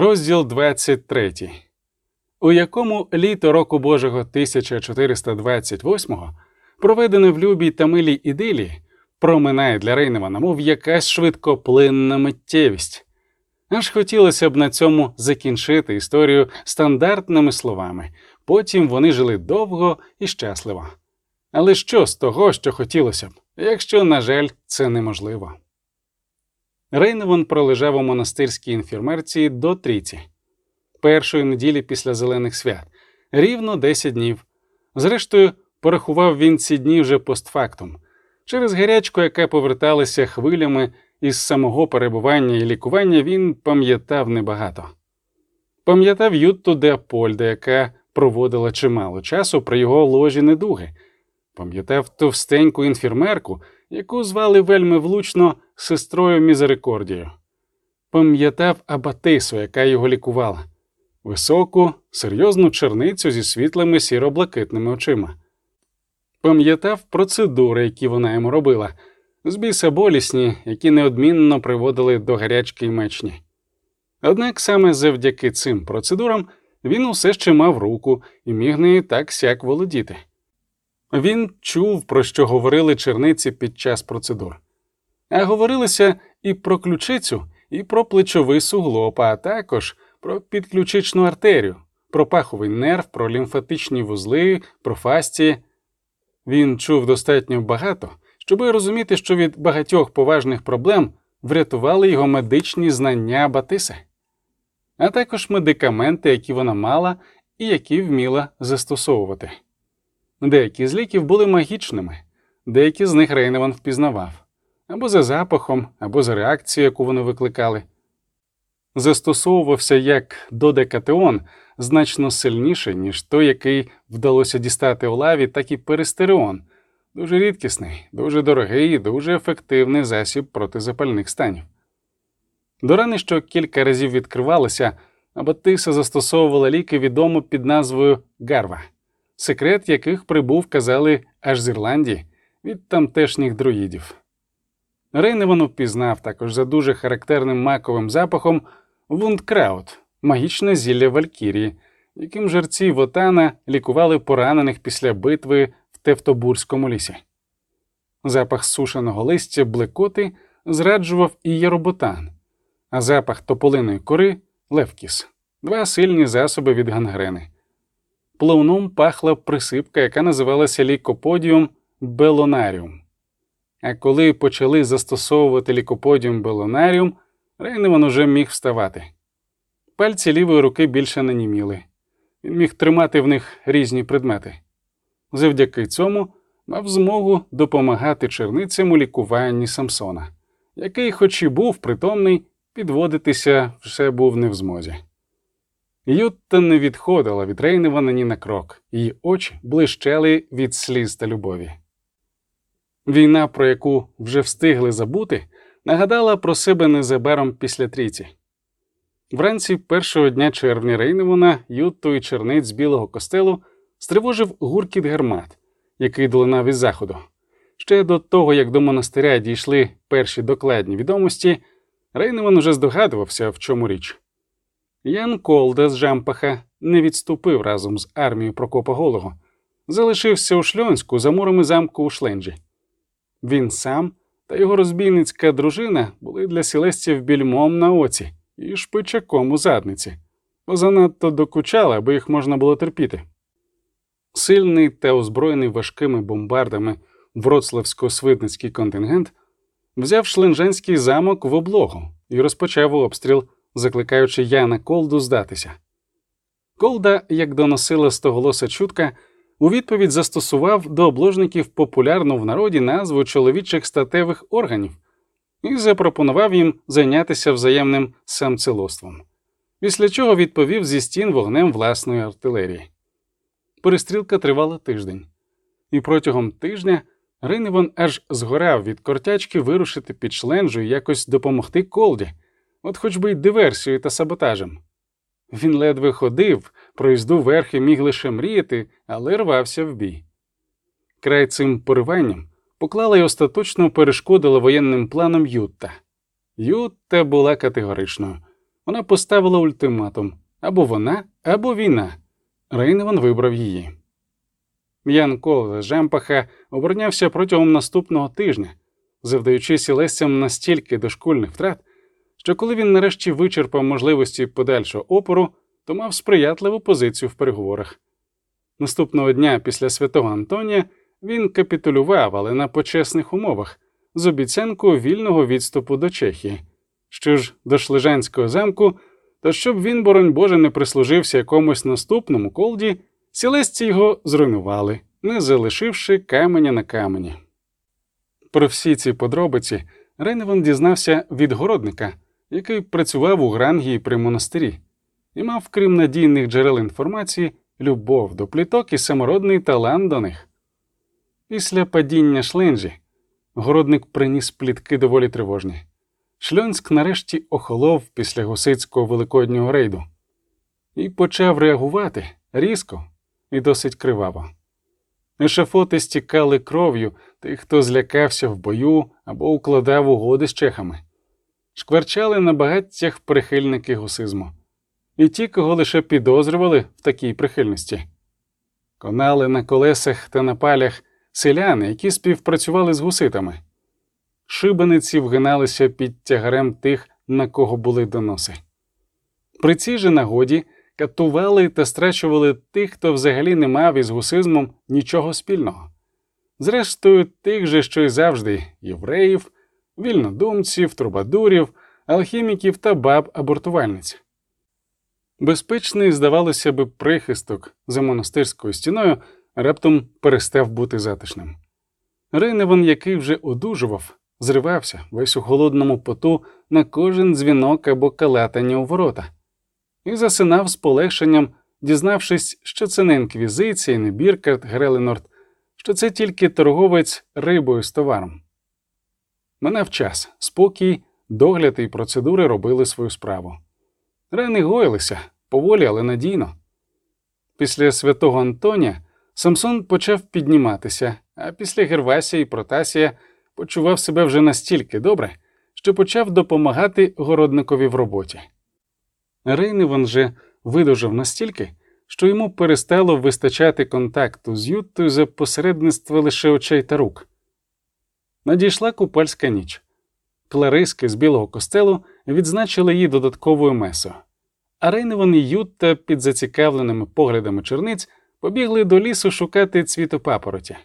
Розділ 23, у якому літо року Божого 1428-го, проведене в любій та милій ідилі, проминає для Рейневана, мов якась швидкоплинна миттєвість. Аж хотілося б на цьому закінчити історію стандартними словами. Потім вони жили довго і щасливо. Але що з того, що хотілося б, якщо, на жаль, це неможливо? Рейневан пролежав у монастирській інфірмерці до трійці, першої неділі після зелених свят, рівно 10 днів. Зрештою, порахував він ці дні вже постфактум, через гарячку, яка поверталася хвилями із самого перебування і лікування, він пам'ятав небагато. Пам'ятав Ютту де Апольда, яка проводила чимало часу при його ложі недуги, пам'ятав товстеньку інфірмерку, яку звали вельми влучно сестрою Мізерикордією. Пам'ятав Абатису, яка його лікувала, високу, серйозну черницю зі світлими сіро-блакитними очима. Пам'ятав процедури, які вона йому робила, з біса болісні, які неодмінно приводили до гарячки й мечні. Однак саме завдяки цим процедурам він усе ще мав руку і міг нею так сяк володіти. Він чув, про що говорили черниці під час процедур, а говорилося і про ключицю, і про плечовий суглоб, а також про підключичну артерію, про паховий нерв, про лімфатичні вузли, про фасції. Він чув достатньо багато, щоби розуміти, що від багатьох поважних проблем врятували його медичні знання Батиси, а також медикаменти, які вона мала і які вміла застосовувати. Деякі з ліків були магічними, деякі з них Рейневан впізнавав або за запахом, або за реакцією, яку вони викликали. Застосовувався як додекатеон значно сильніше, ніж той, який вдалося дістати у лаві, так і перистереон, дуже рідкісний, дуже дорогий і дуже ефективний засіб проти запальних станів. До рани, що кілька разів відкривалися, Абатиса застосовувала ліки відомо під назвою Гарва секрет яких прибув, казали, аж з Ірландії від тамтешніх друїдів. Рейневан впізнав також за дуже характерним маковим запахом вундкраут, магічне зілля Валькірії, яким жерці Вотана лікували поранених після битви в Тевтобурському лісі. Запах сушеного листя блекоти зраджував hierobotan, а запах тополиної кори leukis, два сильні засоби від гангрени плавном пахла присипка, яка називалася lycopodium bellonarium. А коли почали застосовувати lycopodium bellonarium, Рейневан уже міг вставати. Пальці лівої руки більше не німіли. Він міг тримати в них різні предмети. Завдяки цьому мав змогу допомагати черницям у лікуванні Самсона, який, хоч і був притомний, підводитися вже був не в змозі. Ютта не відходила від Рейневана ні на крок, її очі блищали від сліз та любові. Війна, про яку вже встигли забути, нагадала про себе незабаром після трійці. Вранці першого дня червня Рейневана, Ютту і черниць білого костелу стривожив гуркіт гармат, який долинав із заходу. Ще до того, як до монастиря дійшли перші докладні відомості, Рейневан уже здогадувався, в чому річ. Ян Колда з Жампаха не відступив разом з армією Прокопа Голого, залишився у Шльонську за мурами замку у Шленджі. Він сам та його розбійницька дружина були для сілезців більмом на оці і шпичаком у задниці, бо занадто докучали, аби їх можна було терпіти. Сильний та озброєний важкими бомбардами вроцлавсько-свидницький контингент взяв Шленженський замок в облогу і розпочав обстріл закликаючи Яна Колду здатися. Колда, як доносила стоголоса чутка, у відповідь застосував до обложників популярну в народі назву чоловічих статевих органів і запропонував їм зайнятися взаємним самцелоством, після чого відповів зі стін вогнем власної артилерії. Перестрілка тривала тиждень, і протягом тижня Рейневон аж згорав від кортячки вирушити під шленжу і якось допомогти колді от хоч би й диверсією та саботажем. Він ледве ходив, про їзду верхи міг лише мріяти, але рвався в бій. Край цим пориванням поклала й остаточно перешкодила воєнним планам Ютта. Ютта була категоричною. Вона поставила ультиматум або вона, або війна. Рейневан вибрав її. Ян Кол Жемпаха оборонявся протягом наступного тижня, завдаючи сілесцям настільки дошкульних втрат, що коли він нарешті вичерпав можливості подальшого опору, то мав сприятливу позицію в переговорах. Наступного дня після святого Антонія він капітулював, але на почесних умовах, з обіцянкою вільного відступу до Чехії. Що ж до Шлижанського замку, то щоб він, боронь Боже, не прислужився якомусь наступному колді, сілесці його зруйнували, не залишивши каменя на камені. Про всі ці подробиці Рейневан дізнався від городника, який працював у Грангії при монастирі, і мав, крім надійних джерел інформації, любов до пліток і самородний талант до них. Після падіння шленджі городник приніс плітки доволі тривожні. Шльонськ нарешті охолов після гусицького великоднього рейду і почав реагувати різко і досить криваво. Ешафоти стікали кров'ю тих, хто злякався в бою або укладав угоди з чехами, шкварчали на багаттях прихильники гусизму, і ті, кого лише підозрювали в такій прихильності. Конали на колесах та на палях селяни, які співпрацювали з гуситами. Шибениці вгиналися під тягарем тих, на кого були доноси. При цій же нагоді катували та страчували тих, хто взагалі не мав із гусизмом нічого спільного. Зрештою, тих же, що й завжди євреїв, вільнодумців, трубадурів, алхіміків та баб абортувальниць. Безпечний, здавалося би, прихисток за монастирською стіною раптом перестав бути затишним. Рейневан, який вже одужував, зривався весь у холодному поту на кожен дзвінок або калатання у ворота, і засинав з полегшенням, дізнавшись, що це не інквізиція, не Біркарт Греленорд, що це тільки торговець рибою з товаром. Минав час, спокій, догляд і процедури робили свою справу. Рани гоїлися поволі, але надійно. Після святого Антонія Самсон почав підніматися, а після Гервасія і Протасія почував себе вже настільки добре, що почав допомагати городникові в роботі. Рейневан же видужав настільки, що йому перестало вистачати контакту з Юттою за посередництва лише очей та рук. Надійшла купальська ніч. Клариски з білого костелу відзначили її додатковою месою, а Рейневан і Ютта під зацікавленими поглядами черниць побігли до лісу шукати цвітопапороті.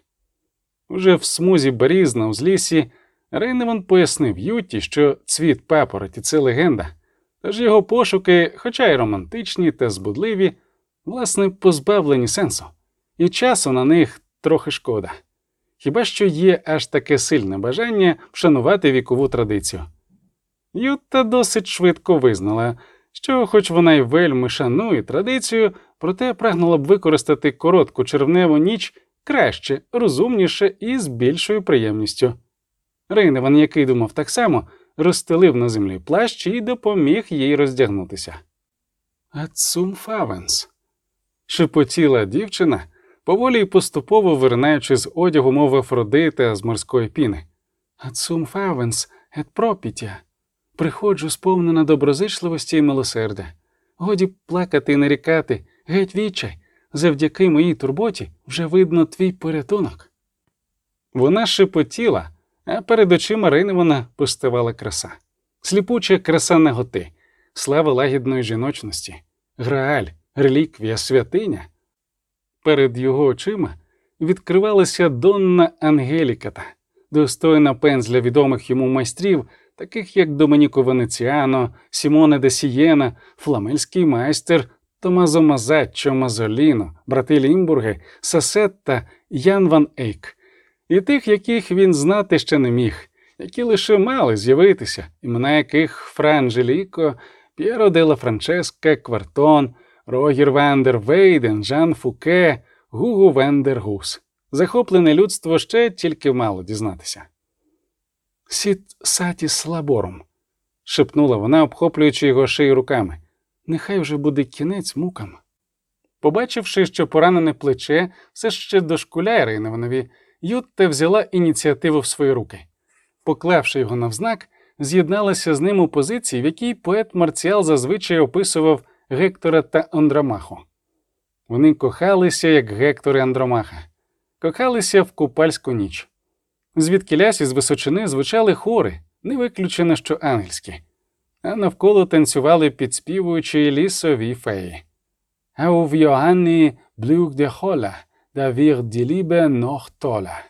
Уже в смузі беріз на узлісі Рейневан пояснив Ютті, що цвіт папороті це легенда, тож його пошуки, хоча й романтичні та збудливі, власне, позбавлені сенсу, і часу на них трохи шкода. Хіба що є аж таке сильне бажання вшанувати вікову традицію. Ютта досить швидко визнала, що, хоч вона й вельми шанує традицію, проте прагнула б використати коротку червневу ніч краще, розумніше і з більшою приємністю. Рейневан, який думав так само, розстелив на землі плащ і допоміг їй роздягнутися. Adsum favens. шепотіла дівчина, поволі й поступово виринаючи з одягу мов Афродита з морської піни. Adsum favens, et propitia. Приходжу сповнена доброзичливості і милосердя. Годі плакати і нарікати, геть відчай, завдяки моїй турботі вже видно твій порятунок. Вона шепотіла, а перед очима Рейневана поставала краса, сліпуча краса наготи, слава лагідної жіночності, грааль, реліквія, святиня. Перед його очима відкривалася Донна Ангеліката, достойна пензля відомих йому майстрів, таких як Домініко Венеціано, Сімоне де Сієна, фламельський майстер Томазо Мазаччо Мазоліно, брати Лімбурги, Сасетта, Ян Ван Ейк, і тих, яких він знати ще не міг, які лише мали з'явитися, імена яких Фра Анджеліко, П'єро Делла Франческа, Квартон, Рогір ван дер Вейден, Жан Фуке, Гуго ван дер Гус. Захоплене людство ще тільки мало дізнатися. Sit satis laborum, шепнула вона, обхоплюючи його шию руками. Нехай вже буде кінець мукам. Побачивши, що поранене плече все ще дошкуляє Рейневанові, Ютта взяла ініціативу в свої руки. Поклавши його навзнак, з'єдналася з ним у позиції, в якій поет Марціал зазвичай описував Гектора та Андромаху. Вони кохалися, як Гектор і Андромаха, кохалися в купальську ніч. Звідкилясь із височини звучали хори, не виключено, що ангельські, а навколо танцювали підспівуючи лісові феї. А в Йоанні блюк де хола, да вір ділібе нох тола.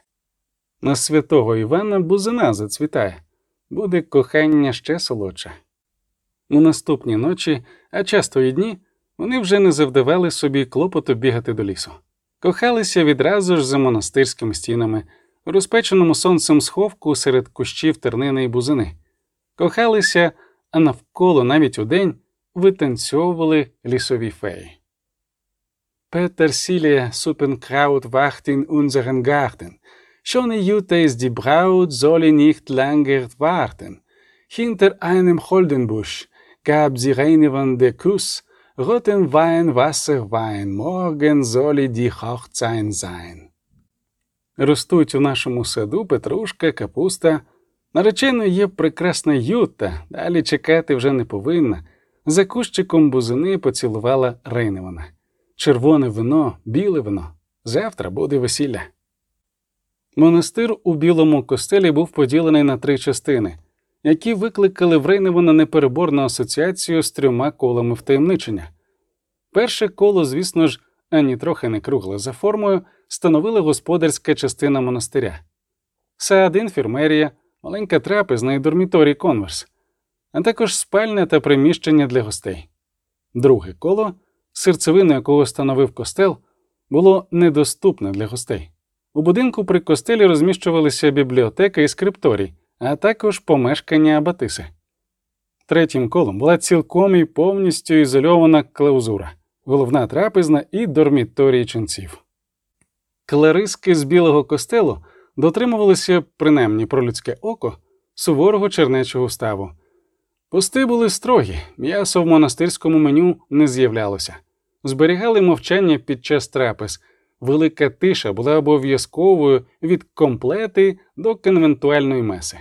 На святого Івана бузина зацвітає, буде кохання ще солодше. У наступні ночі, а часто і дні, вони вже не завдавали собі клопоту бігати до лісу. Кохалися відразу ж за монастирськими стінами, у розпеченому сонцем сховку серед кущів тернини і бузини. Кохалися, а навколо навіть удень витанцьовували лісові феї. In unseren Garten. Schon Jutta ist die Braut, soll nicht länger warten. Hinter einem Holdenbusch gab sie Reinewand der Kuss, roten Wein, Wasserwein, morgen soll die Hochzeit sein. Ростуть у нашому саду петрушка, капуста. Нареченою є прекрасна Юта, далі чекати вже не повинна. За кущиком бузини поцілувала Рейневана. Червоне вино, біле вино. Завтра буде весілля. Монастир у білому костелі був поділений на три частини, які викликали в Рейневана непереборну асоціацію з трьома колами втаємничення. Перше коло, звісно ж, ані трохи не кругле за формою, становила господарська частина монастиря. Сад, інфірмерія, маленька трапезна і дорміторій конверс, а також спальня та приміщення для гостей. Друге коло, серцевину якого становив костел, було недоступне для гостей. У будинку при костелі розміщувалися бібліотека і скрипторій, а також помешкання абатиси. Третім колом була цілком і повністю ізольована клаузура, головна трапезна і дорміторій ченців. Клариски з білого костелу дотримувалися, принаймні про людське око, суворого чернечого ставу. Пости були строгі, м'ясо в монастирському меню не з'являлося, зберігали мовчання під час трапез. Велика тиша була обов'язковою від комплети до конвентуальної меси.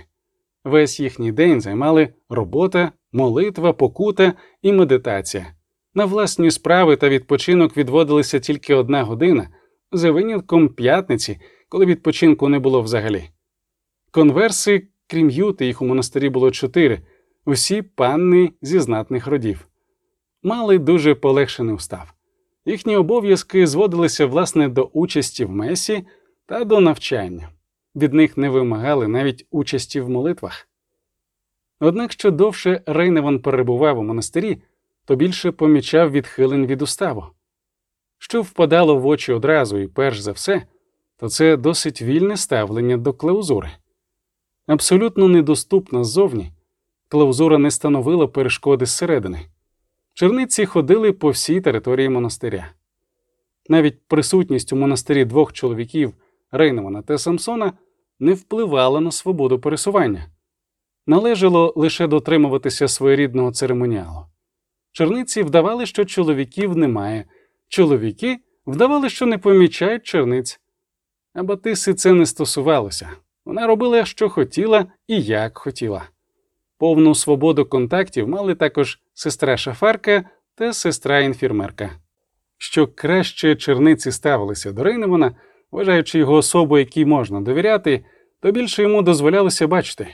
Весь їхній день займали робота, молитва, покута і медитація. На власні справи та відпочинок відводилися тільки одна година, за винятком п'ятниці, коли відпочинку не було взагалі. Конверси, крім юти, їх у монастирі було чотири, усі панни зі знатних родів. Мали дуже полегшений устав. Їхні обов'язки зводилися власне до участі в месі та до навчання. Від них не вимагали навіть участі в молитвах. Однак що довше Рейневан перебував у монастирі, то більше помічав відхилень від уставу. Що впадало в очі одразу і перш за все, то це досить вільне ставлення до клаузури. Абсолютно недоступна ззовні, клаузура не становила перешкоди зсередини. Черниці ходили по всій території монастиря. Навіть присутність у монастирі двох чоловіків Рейневана та Самсона не впливала на свободу пересування, належало лише дотримуватися своєрідного церемоніалу. Черниці вдавали, що чоловіків немає, чоловіки вдавали, що не помічають черниць. А Батиси це не стосувалося. Вона робила, що хотіла і як хотіла. Повну свободу контактів мали також сестра шафарка та сестра інфірмерка. Що краще черниці ставилися до Рейневана, вважаючи його особу, якій можна довіряти, то більше йому дозволялося бачити.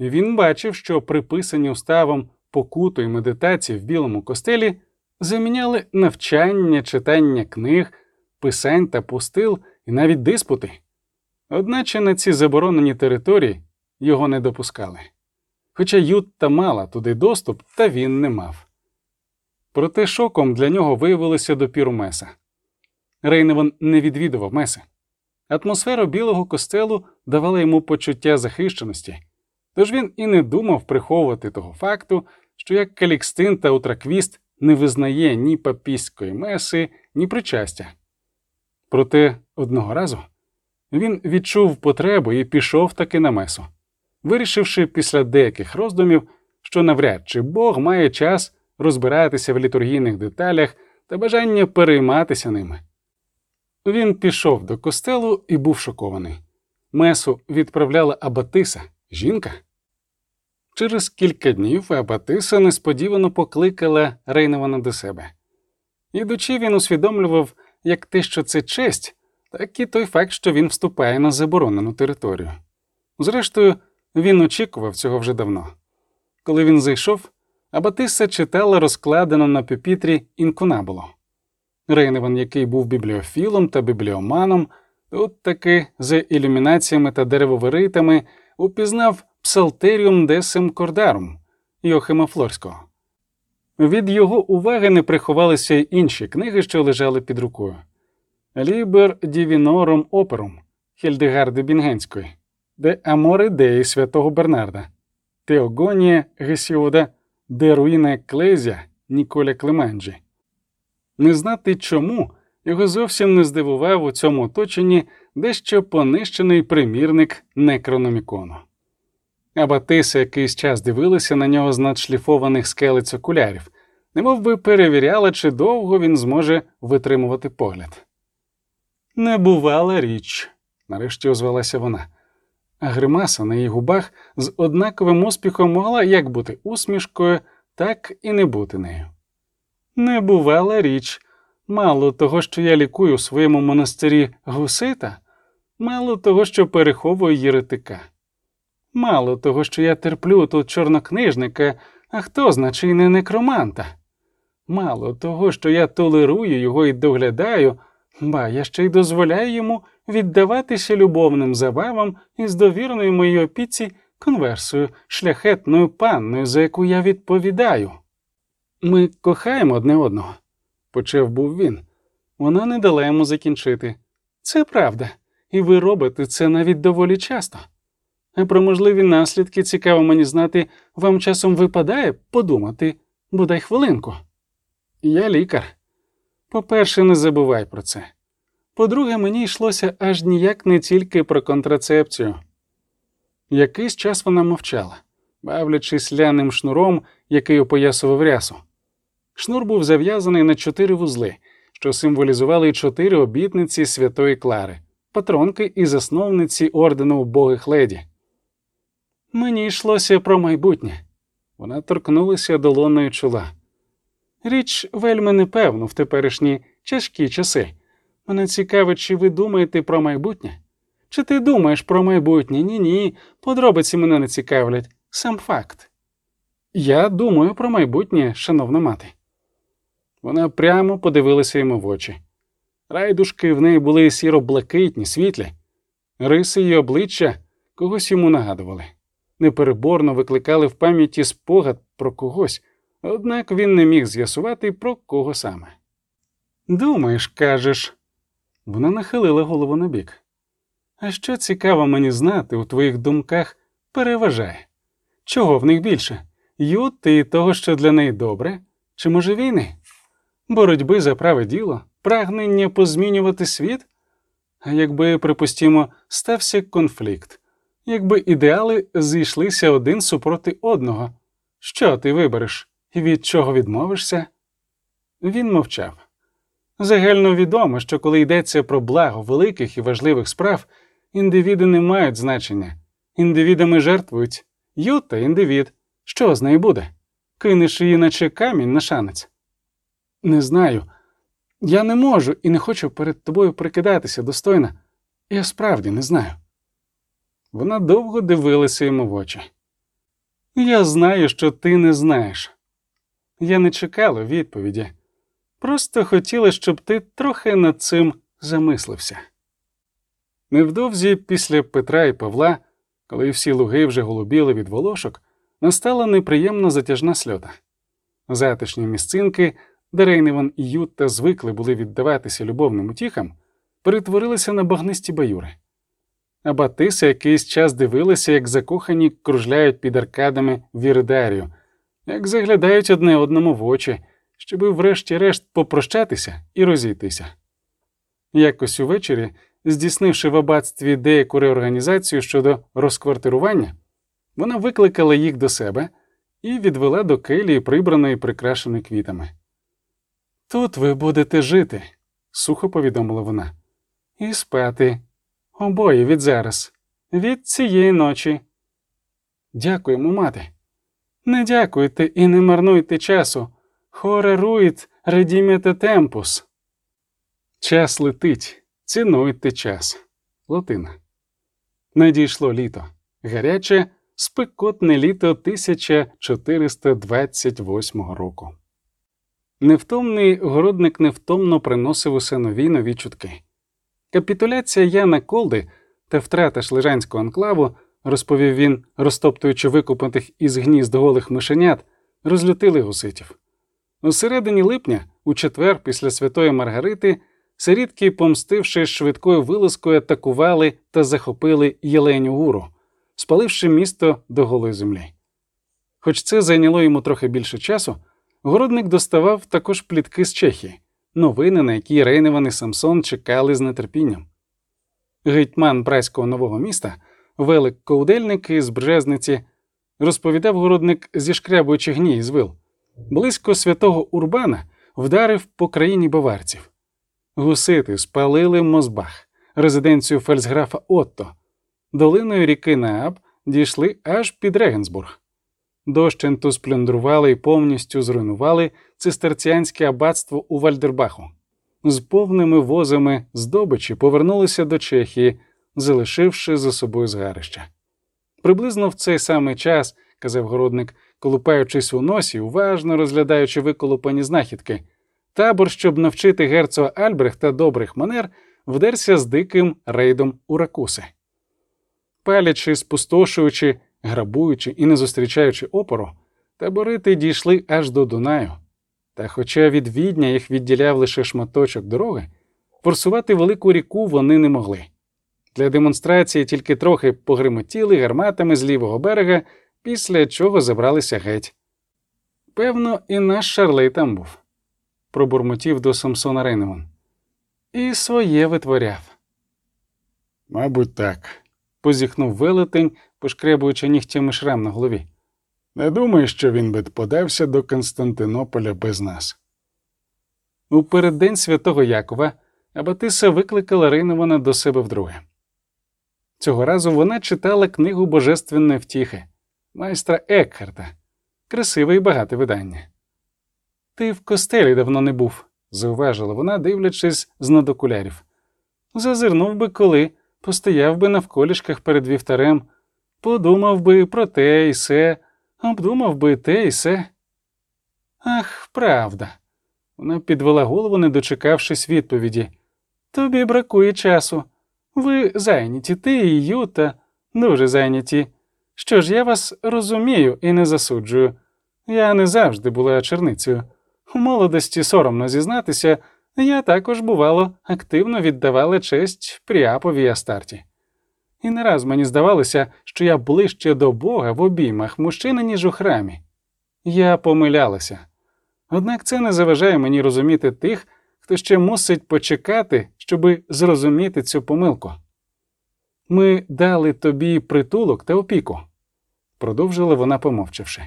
Він бачив, що приписані уставом покуту і медитації в білому костелі заміняли навчання, читання книг, писань та пустил і навіть диспути. Одначе на ці заборонені території його не допускали. Хоча Ютта мала туди доступ, та він не мав. Проте шоком для нього виявилося допіру Меса. Рейневан не відвідував Меси. Атмосфера білого костелу давала йому почуття захищеності, тож він і не думав приховувати того факту, що як Калікстин та Утраквіст не визнає ні папістської меси, ні причастя. Проте одного разу він відчув потребу і пішов таки на месу, вирішивши після деяких роздумів, що навряд чи Бог має час розбиратися в літургійних деталях та бажання перейматися ними. Він пішов до костелу і був шокований. Месу відправляла Абатиса, жінка. Через кілька днів Абатиса несподівано покликала Рейневана до себе. Ідучи, він усвідомлював як те, що це честь, так і той факт, що він вступає на заборонену територію. Зрештою, він очікував цього вже давно. Коли він зайшов, Абатиса читала розкладену на пюпітрі інкунабуло. Рейневан, який був бібліофілом та бібліоманом, тут таки за ілюмінаціями та деревовиритами упізнав Псалтеріум десем кордарум Йохима Флорського. Від його уваги не приховалися й інші книги, що лежали під рукою Liber Divinorum Operum Хільдегарди Бінгенської, De amore Dei святого Бернарда, Теогонія Гесіода, De ruina ecclesiae Ніколя Клеменджі. Не знати чому його зовсім не здивував у цьому оточенні дещо понищений примірник Некрономікону. Абатиса якийсь час дивилася на нього з-над шліфованих скелець окулярів, немов би перевіряла, чи довго він зможе витримувати погляд. Небувала річ, нарешті озвалася вона, а гримаса на її губах з однаковим успіхом могла як бути усмішкою, так і не бути нею. Небувала річ, мало того, що я лікую в своєму монастирі гусита, мало того, що переховую єретика. Мало того, що я терплю тут чорнокнижника, а хто значить не некроманта. Мало того, що я толерую його і доглядаю, ба я ще й дозволяю йому віддаватися любовним забавам із довірною моїй опіці конверсою, шляхетною панною, за яку я відповідаю. Ми кохаємо одне одного, почав був він. Вона не дала йому закінчити. Це правда, і ви робите це навіть доволі часто. А про можливі наслідки цікаво мені знати, вам часом випадає подумати, бодай хвилинку. Я лікар. По-перше, не забувай про це. По-друге, мені йшлося аж ніяк не тільки про контрацепцію. Якийсь час вона мовчала, бавлячись ляним шнуром, який опоясував рясу. Шнур був зав'язаний на чотири вузли, що символізували чотири обітниці Святої Клари, патронки і засновниці ордену убогих леді. Мені йшлося про майбутнє. Вона торкнулася долоною чола. Річ вельми непевно в теперішні тяжкі часи. Мене цікавить, чи ви думаєте про майбутнє? Чи ти думаєш про майбутнє? Ні, ні. Подробиці мене не цікавлять. Сам факт. Я думаю про майбутнє, шановна мати. Вона прямо подивилася йому в очі. Райдушки в неї були сіро блакитні, світлі, риси її обличчя когось йому нагадували непереборно викликали в пам'яті спогад про когось, однак він не міг з'ясувати, про кого саме. Думаєш, кажеш, вона нахилила голову на бік. А що цікаво мені знати у твоїх думках переважає? Чого в них більше? Юти і того, що для неї добре, чи може війни? Боротьби за праве діло, прагнення позмінювати світ? А якби, припустімо, стався конфлікт, якби ідеали зійшлися один супроти одного. Що ти вибереш і від чого відмовишся? Він мовчав. Загально відомо, що коли йдеться про благо великих і важливих справ, індивіди не мають значення. Індивідами жертвують Юта індивід. Що з нею буде? Кинеш її, наче камінь на шанець? Не знаю. Я не можу і не хочу перед тобою прикидатися достойно. Я справді не знаю. Вона довго дивилася йому в очі. Я знаю, що ти не знаєш. Я не чекала відповіді, просто хотіла, щоб ти трохи над цим замислився. Невдовзі після Петра і Павла, коли всі луги вже голубіли від волошок, настала неприємна затяжна сльота. Затишні місцинки, де Рейневан і Ютта звикли були віддаватися любовним утіхам, перетворилися на багнисті баюри. А Батиса якийсь час дивилися, як закохані кружляють під аркадами Вірдарію, як заглядають одне одному в очі, щоби врешті-решт попрощатися і розійтися. Якось увечері, здійснивши в аббатстві деяку реорганізацію щодо розквартирування, вона викликала їх до себе і відвела до келії, прибраної прикрашеної квітами. Тут ви будете жити, сухо повідомила вона, і спати. Обоє від зараз, від цієї ночі. Дякуємо, мати, Не дякуйте і не марнуйте часу. Хоре руїт редімете темпус. Час летить, цінуйте час. Латина. Надійшло літо. Гаряче, спекотне літо 1428 року. Невтомний городник невтомно приносив усе нові нові чутки. Капітуляція Яна Колди та втрата шлижанського анклаву, розповів він, розтоптуючи викупаних із гнізд голих мишенят, розлютили гуситів. У середині липня, у четвер, після Святої Маргарити, сирітки, помстивши швидкою вилазкою, атакували та захопили Єленю Гуру, спаливши місто до голої землі. Хоч це зайняло йому трохи більше часу, городник доставав також плітки з Чехії, новини, на які Рейневан і Самсон чекали з нетерпінням. Гетьман праського нового міста, велик коудельник із Бржезниці, розповідав городник, зішкрябуючи гній з вил. Близько святого Урбана вдарив по країні баварців. Гусити спалили Мозбах, резиденцію фельдсграфа Отто, долиною ріки Нааб дійшли аж під Регенсбург. Дощенту сплюндрували і повністю зруйнували цистерціанське аббатство у Вальдербаху. З повними возами здобичі повернулися до Чехії, залишивши за собою згарище. Приблизно в цей самий час, казав городник, колупаючись у носі, уважно розглядаючи виколупані знахідки, табор, щоб навчити герцога Альбрехта добрих манер, вдерся з диким рейдом у ракуси. Палячи, спустошуючи, грабуючи і не зустрічаючи опору, таборити дійшли аж до Дунаю. Та, хоча від відня їх відділяв лише шматочок дороги, форсувати велику ріку вони не могли. Для демонстрації тільки трохи погримотіли гарматами з лівого берега, після чого забралися геть. Певно, і наш Шарлей там був, пробурмотів до Самсона Рейнеман. І своє витворяв. Мабуть, так, позіхнув велетень, пошкребуючи нігтями шрам на голові. Не думаю, що він би подався до Константинополя без нас. У переддень святого Якова Абатиса викликала Рейнована до себе вдруге. Цього разу вона читала книгу Божественної втіхи майстра Екхарта, красиве і багате видання. Ти в костелі давно не був, зауважила вона, дивлячись з надокулярів. Зазирнув би коли, постояв би на вколішках перед вівтарем, подумав би про те і се, обдумав би те і се. Ах, правда. Вона підвела голову, не дочекавшись відповіді. Тобі бракує часу. Ви зайняті, ти і Юта, дуже зайняті. Що ж, я вас розумію і не засуджую. Я не завжди була черницею. У молодості соромно зізнатися, я також, бувало, активно віддавала честь Пріапові Астарті. І не раз мені здавалося, що я ближче до Бога в обіймах мужчини, ніж у храмі. Я помилялася. Однак це не заважає мені розуміти тих, хто ще мусить почекати, щоби зрозуміти цю помилку. Ми дали тобі притулок та опіку, продовжила вона, помовчавши.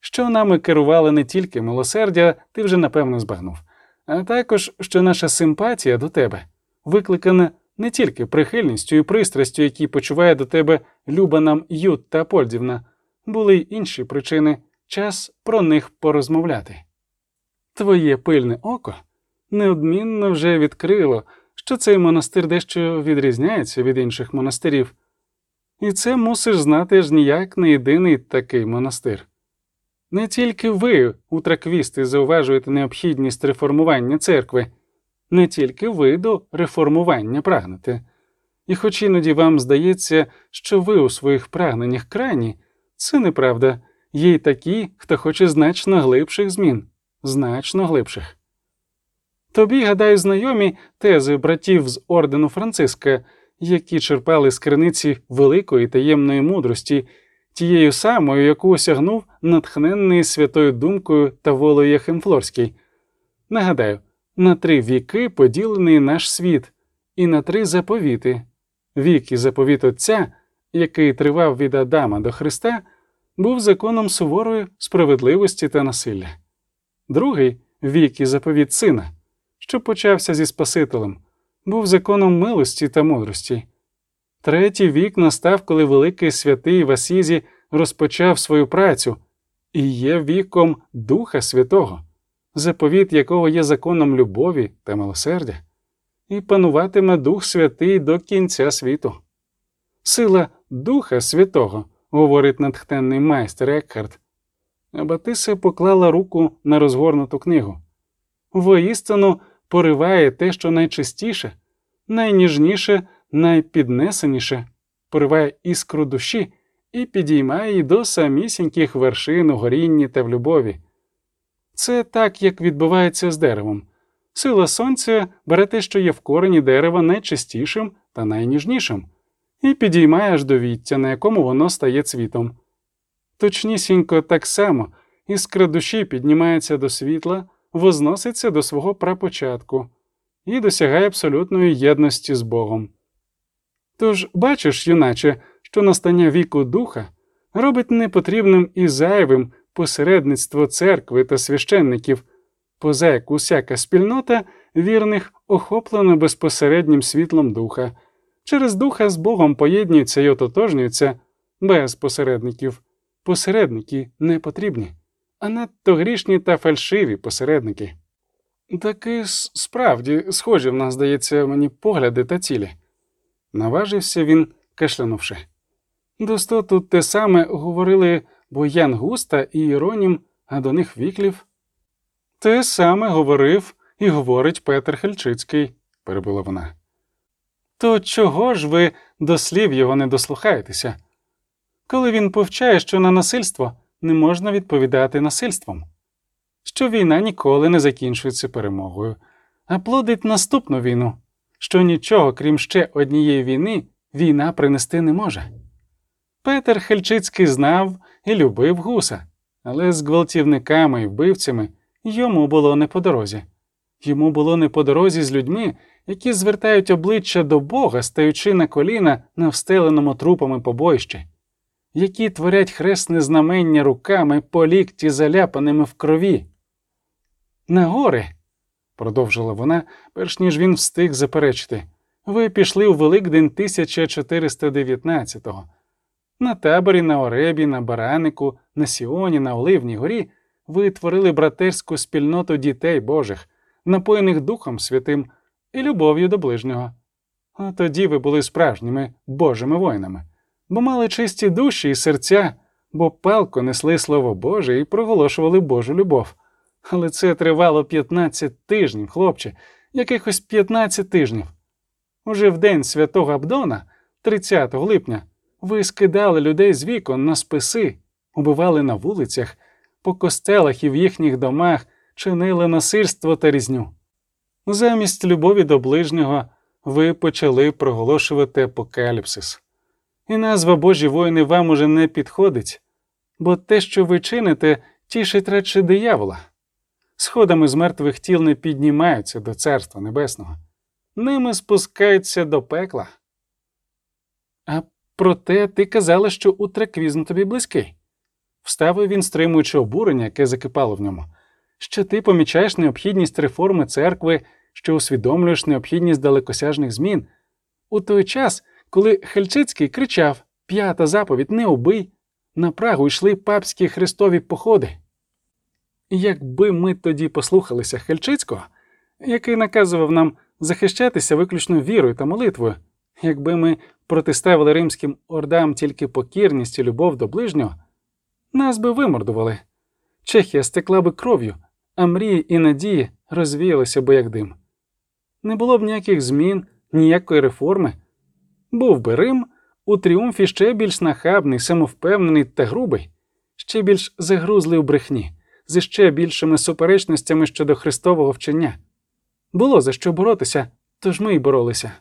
Що нами керували не тільки милосердя, ти вже напевно збагнув, а також що наша симпатія до тебе викликана не тільки прихильністю і пристрастю, які почуває до тебе люба нам Ют Польдівна, були й інші причини час про них порозмовляти. Твоє пильне око неодмінно вже відкрило, що цей монастир дещо відрізняється від інших монастирів, і це мусиш знати ж ніяк не єдиний такий монастир. Не тільки ви, утраквісти, зауважуєте необхідність реформування церкви, не тільки ви до реформування прагнете, і хоч іноді вам здається, що ви у своїх прагненнях крайні, це неправда, є й такі, хто хоче значно глибших змін, значно глибших. Тобі, гадаю, знайомі тези братів з ордену Франциска, які черпали з криниці великої таємної мудрості, тією самою, яку осягнув натхненний святою думкою та волею Яхимфлорський. Нагадаю, на три віки поділений наш світ, і на три заповіти. Вік і заповіт Отця, який тривав від Адама до Христа, був законом суворої справедливості та насилля. Другий вік і заповіт Сина що почався зі Спасителем, був законом милості та мудрості. Третій вік настав, коли великий святий Васізі розпочав свою працю, і є віком Духа Святого, заповіт якого є законом любові та милосердя, і пануватиме Дух Святий до кінця світу. Сила Духа Святого, говорить натхненний майстер Екхарт. Батиса поклала руку на розгорнуту книгу. Воістину пориває те, що найчистіше, найніжніше, найпіднесеніше, пориває іскру душі і підіймає її до самісіньких вершин у горінні та в любові. Це так, як відбувається з деревом. Сила сонця бере те, що є в корені дерева найчистішим та найніжнішим, і підіймає аж до віття, на якому воно стає цвітом. Точнісінько так само іскра душі піднімається до світла, возноситься до свого прапочатку і досягає абсолютної єдності з Богом. Тож бачиш, юначе, що настання віку духа робить непотрібним і зайвим посередництво церкви та священників, поза як усяка спільнота вірних охоплена безпосереднім світлом духа, через духа з Богом поєднуються й ототожнюються без посередників. Посередники не потрібні, а надто грішні та фальшиві посередники. Таки справді схожі в нас, здається, мені погляди та цілі. Наважився він, кашлянувши. Досто тут те саме говорили Боян Густа і Іронім, а до них віклів. Те саме говорив і говорить Петр Хельчицький, перебила вона. То чого ж ви до слів його не дослухаєтеся? Коли він повчає, що на насильство не можна відповідати насильством, що війна ніколи не закінчується перемогою, а плодить наступну війну, що нічого, крім ще однієї війни, війна принести не може. Петер Хельчицький знав і любив гуса, але з гвалтівниками і вбивцями йому було не по дорозі. Йому було не по дорозі з людьми, які звертають обличчя до Бога, стаючи на коліна на встеленому трупами побоїщі, які творять хресне знамення руками по лікті заляпаними в крові. На гори, продовжила вона, перш ніж він встиг заперечити, ви пішли у Великдень 1419-го. На таборі, на Оребі, на Баранику, на Сіоні, на Оливній горі ви творили братерську спільноту дітей Божих, напоєних Духом Святим і любов'ю до ближнього. А тоді ви були справжніми Божими воїнами, бо мали чисті душі і серця, бо палко несли Слово Боже і проголошували Божу любов. Але це тривало 15 тижнів, хлопче, якихось 15 тижнів. Уже в день святого Абдона, 30 липня, ви скидали людей з вікон на списи, убивали на вулицях, по костелах і в їхніх домах, чинили насильство та різню. Замість любові до ближнього ви почали проголошувати апокаліпсис. І назва Божі воїни вам уже не підходить, бо те, що ви чините, тішить радше диявола. Сходами з мертвих тіл не піднімаються до Царства Небесного, ними спускаються до пекла. А проте ти казала, що утреквізм тобі близький. Вставив він, стримуючи обурення, яке закипало в ньому, що ти помічаєш необхідність реформи церкви, що усвідомлюєш необхідність далекосяжних змін. У той час, коли Хельчицький кричав П'ята заповідь не убий, на Прагу йшли папські хрестові походи. Якби ми тоді послухалися Хельчицького, який наказував нам захищатися виключно вірою та молитвою, якби ми протиставили римським ордам тільки покірність і любов до ближнього, нас би вимордували. Чехія стекла би кров'ю, а мрії і надії розвіялися би як дим. Не було б ніяких змін, ніякої реформи. Був би Рим у тріумфі ще більш нахабний, самовпевнений та грубий, ще більш загрузлий у брехні, з ще більшими суперечностями щодо Христового вчення. Було за що боротися, тож ми й боролися.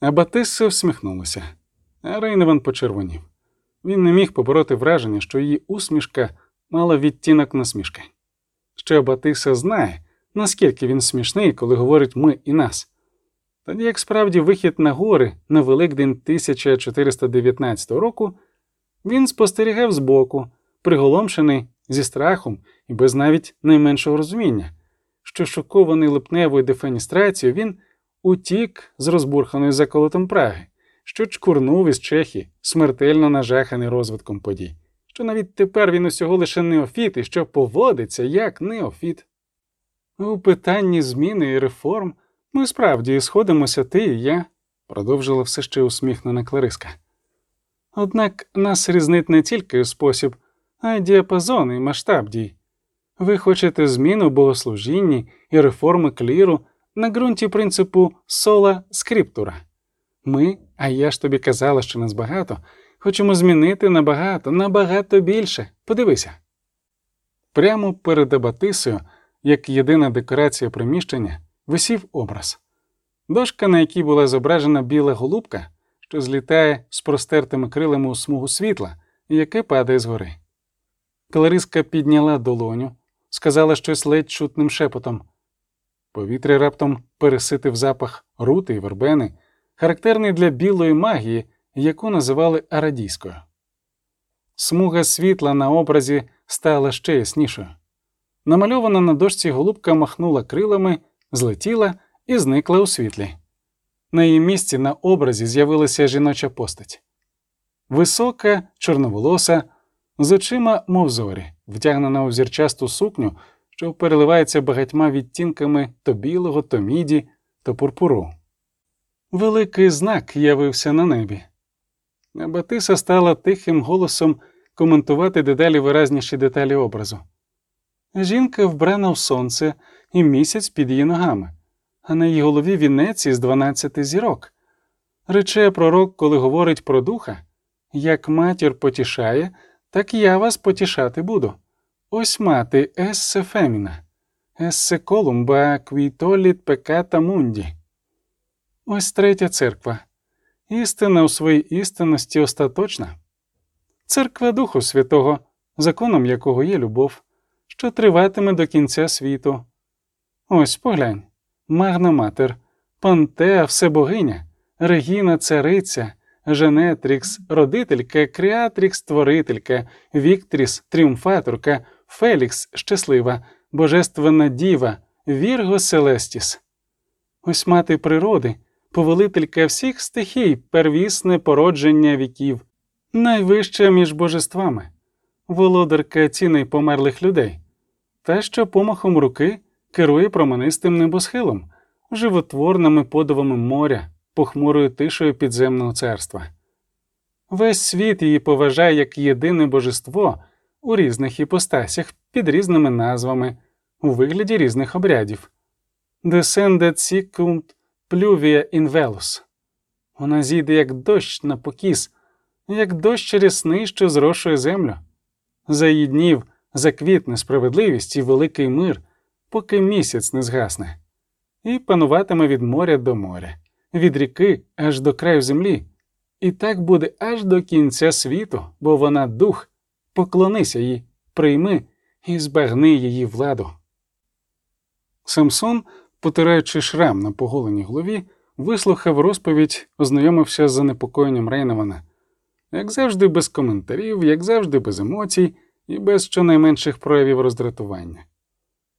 А Батисса всміхнулася, а Рейневан почервонів. Він не міг побороти враження, що її усмішка мала відтінок насмішки. Що Батиса знає, наскільки він смішний, коли говорить ми і нас. Тоді, як справді вихід на гори на Великдень 1419 року, він спостерігав збоку, приголомшений зі страхом і без навіть найменшого розуміння, що шокований липневою дефеністрацією, він утік з розбурханої заколотом Праги, що чкурнув із Чехії, смертельно нажаханий розвитком подій, що навіть тепер він усього лише неофіт і що поводиться як неофіт. У питанні зміни і реформ ми справді сходимося ти і я, продовжила все ще усміхнена Клариска. Однак нас різнить не тільки спосіб, а й діапазон і масштаб дій. Ви хочете зміну богослужінні і реформи кліру на ґрунті принципу сола скриптура. Ми, а я ж тобі казала, що нас багато, хочемо змінити набагато, набагато більше. Подивися. Прямо перед Абатисою, як єдина декорація приміщення, висів образ. Дошка, на якій була зображена біла голубка, що злітає з простертими крилами у смугу світла, яке падає згори. Клариска підняла долоню, сказала щось ледь чутним шепотом. Повітря раптом переситив запах рути і вербени, характерний для білої магії, яку називали арадійською. Смуга світла на образі стала ще яснішою. Намальована на дошці голубка махнула крилами, злетіла і зникла у світлі. На її місці на образі з'явилася жіноча постать. Висока, чорноволоса, з очима, мов зорі, втягнена у зірчасту сукню, що переливається багатьма відтінками то білого, то міді, то пурпуру. Великий знак явився на небі. Батиса стала тихим голосом коментувати дедалі виразніші деталі образу. Жінка вбрана в сонце і місяць під її ногами, а на її голові вінець із дванадцяти зірок. Рече пророк, коли говорить про духа як матір потішає, так я вас потішати буду. Ось мати esse феміна, esse колумба квітоліт пеката мунді. Ось третя церква. Істина у своїй істинності остаточна. Церква Духу Святого, законом якого є любов, що триватиме до кінця світу. Ось поглянь, Магна Матер, Пантеа Всебогиня, Регіна Цариця, Женетрікс, родителька, Кріатрікс, Творителька, Віктріс, Тріумфаторка, Фелікс щаслива, Божественна Діва, Вірго Селестіс. Ось мати природи, повелителька всіх стихій, первісне породження віків, найвища між божествами, володарка ціней померлих людей, та, що помахом руки керує променистим небосхилом, животворними подивами моря, похмурою тишою підземного царства. Весь світ її поважає як єдине божество у різних іпостасях під різними назвами, у вигляді різних обрядів. Descendet sicunt pluvia in. Вона зійде як дощ на покіс, як дощ рясний, що зрошує землю. За її днів заквітне справедливість і великий мир, поки місяць не згасне, і пануватиме від моря до моря, від ріки аж до краю землі. І так буде аж до кінця світу, бо вона дух, поклонися їй, прийми і збагни її владу. Самсон, потираючи шрам на поголеній голові, вислухав розповідь, ознайомився з занепокоєнням Рейневана, як завжди, без коментарів, як завжди, без емоцій і без щонайменших проявів роздратування.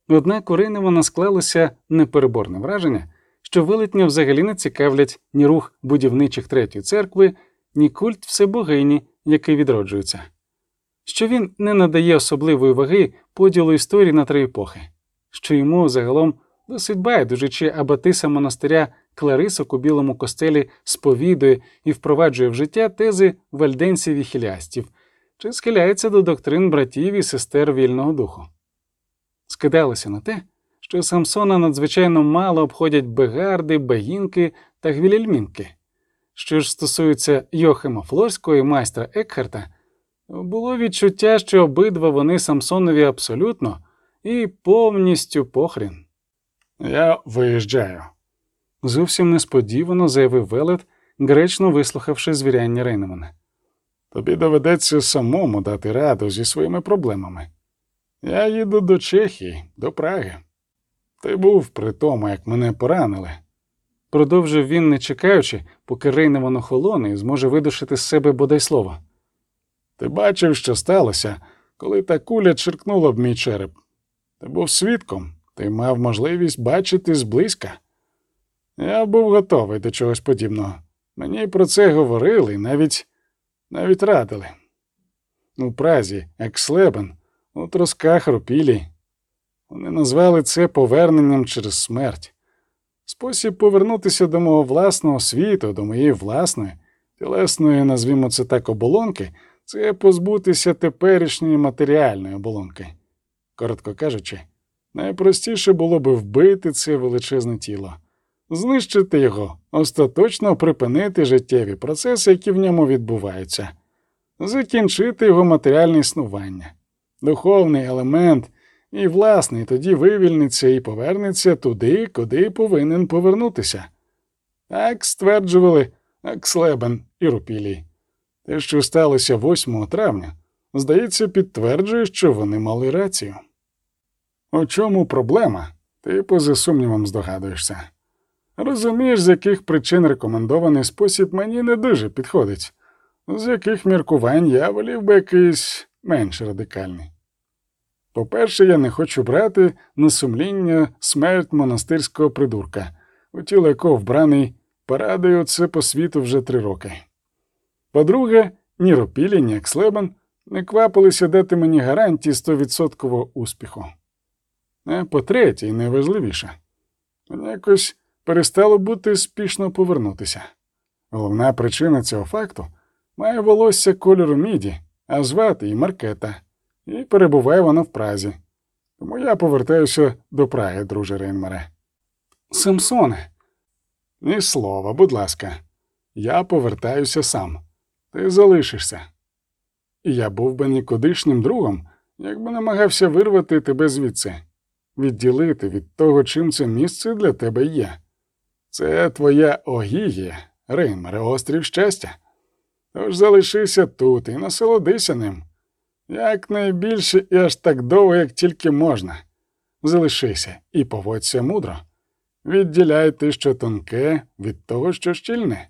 Однак у Рейневана склалося непереборне враження, що велетня взагалі не цікавлять ні рух будівничих третьої церкви, ні культ всебогині, який відроджується, що він не надає особливої ваги поділу історії на три епохи, що йому загалом досить байдуже, чи абатиса монастиря Кларисок у білому костелі сповідує і впроваджує в життя тези вальденців і хілястів, чи схиляється до доктрин братів і сестер вільного духу. Скидалося на те, що Самсона надзвичайно мало обходять бегарди, бегінки та гвілільмінки. Що ж стосується Йохима Флорського і майстра Екхарта, було відчуття, що обидва вони Самсонові абсолютно і повністю похрін. Я виїжджаю. Зовсім несподівано заявив Велет, гречно вислухавши звіряння Рейнемана. Тобі доведеться самому дати раду зі своїми проблемами. Я їду до Чехії, до Праги. Ти був при тому, як мене поранили. Продовжив він, не чекаючи, поки Рейнеман охолоне і зможе видушити з себе бодай слово. Ти бачив, що сталося, коли та куля черкнула б мій череп. Ти був свідком, ти мав можливість бачити зблизька. Я був готовий до чогось подібного. Мені про це говорили навіть навіть радили. у Празі, Екслебен, у тросках Рупілі. Вони назвали це поверненням через смерть. Спосіб повернутися до мого власного світу, до моєї власної, тілесної, назвімо це так, оболонки, це позбутися теперішньої матеріальної оболонки. Коротко кажучи, найпростіше було би вбити це величезне тіло, знищити його, остаточно припинити життєві процеси, які в ньому відбуваються, закінчити його матеріальне існування, духовний елемент. І, власний тоді вивільниться і повернеться туди, куди повинен повернутися. Так стверджували Акслебен і Рупілі. Те, що сталося 8 травня, здається, підтверджує, що вони мали рацію. У чому проблема? Ти поза сумнівом здогадуєшся. Розумієш, з яких причин рекомендований спосіб мені не дуже підходить, з яких міркувань я волів би якийсь менш радикальний. По-перше, я не хочу брати на сумління смерть монастирського придурка, у тіло якого вбраний парадою це по світу вже три роки. По-друге, ні Ропілі, ні Екслебан не квапилися дати мені гарантії стовідсоткового успіху. А по-третє, і найважливіше, мені якось перестало бути спішно повернутися. Головна причина цього факту має волосся кольору міді, а звати і Маркета і перебуває вона в Празі. Тому я повертаюся до Праги, друже Рейнмаре. Самсоне, ні слова, будь ласка, я повертаюся сам. Ти залишишся. І я був би нікудишнім другом, якби намагався вирвати тебе звідси, відділити від того, чим це місце для тебе є. Це твоя огігія, Рейнмаре, острів щастя. Тож залишися тут і насолодися ним. Якнайбільше і аж так довго, як тільки можна. Залишися і поводься мудро. Відділяй те, що тонке, від того, що щільне.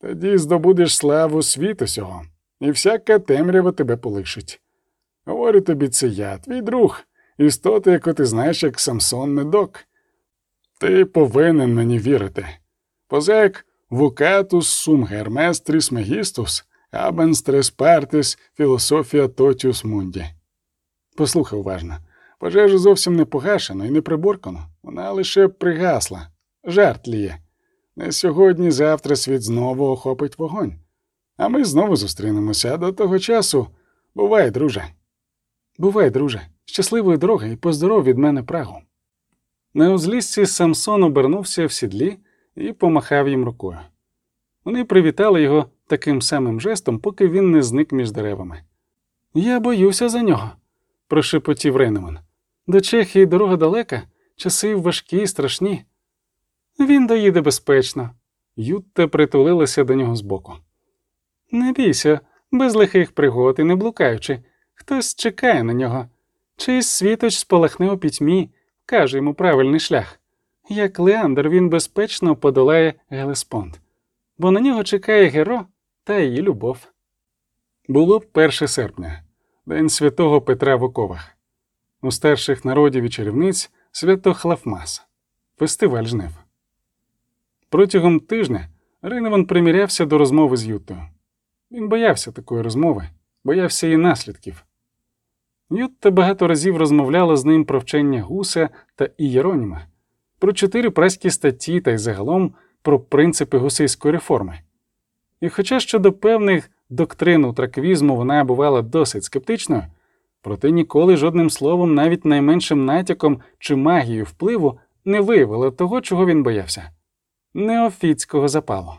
Тоді здобудеш славу світу сього, і всяка темрява тебе полишить. Говорю тобі, це я, твій друг, істота, яку ти знаєш, як Самсон Медок. Ти повинен мені вірити. Позек вукатус сум гермес трісмегістус Абенс трес філософія тотіус мунді. Послухай уважно. Пожежу зовсім не погашено і не приборкано. Вона лише пригасла, жарт ліє. Не сьогодні, завтра світ знову охопить вогонь. А ми знову зустрінемося до того часу. Бувай, друже. Бувай, друже, щасливої дороги і поздоров від мене Прагу. На узліссі Самсон обернувся в сідлі і помахав їм рукою. Вони привітали його таким самим жестом, поки він не зник між деревами. Я боюся за нього, прошепотів Рейнеман. До Чехії дорога далека, часи важкі й страшні. Він доїде безпечно. Ютта притулилася до нього збоку. Не бійся, без лихих пригод і не блукаючи, хтось чекає на нього. Чийсь світоч спалахне у пітьмі, каже йому правильний шлях. Як Леандр він безпечно подолає Гелеспонд, бо на нього чекає Геро та її любов. Було б 1 серпня, День святого Петра в. У старших народів і чарівниць свято Хлафмас, фестиваль жнив. Протягом тижня Рейневан примірявся до розмови з Ютою. Він боявся такої розмови, боявся її наслідків. Ютта багато разів розмовляла з ним про вчення Гуса та Ієроніма, про чотири праські статті та й загалом про принципи гусейської реформи. І хоча щодо певних доктрин утраквізму вона бувала досить скептичною, проте ніколи жодним словом, навіть найменшим натяком чи магією впливу не виявила того, чого він боявся неофітського запалу.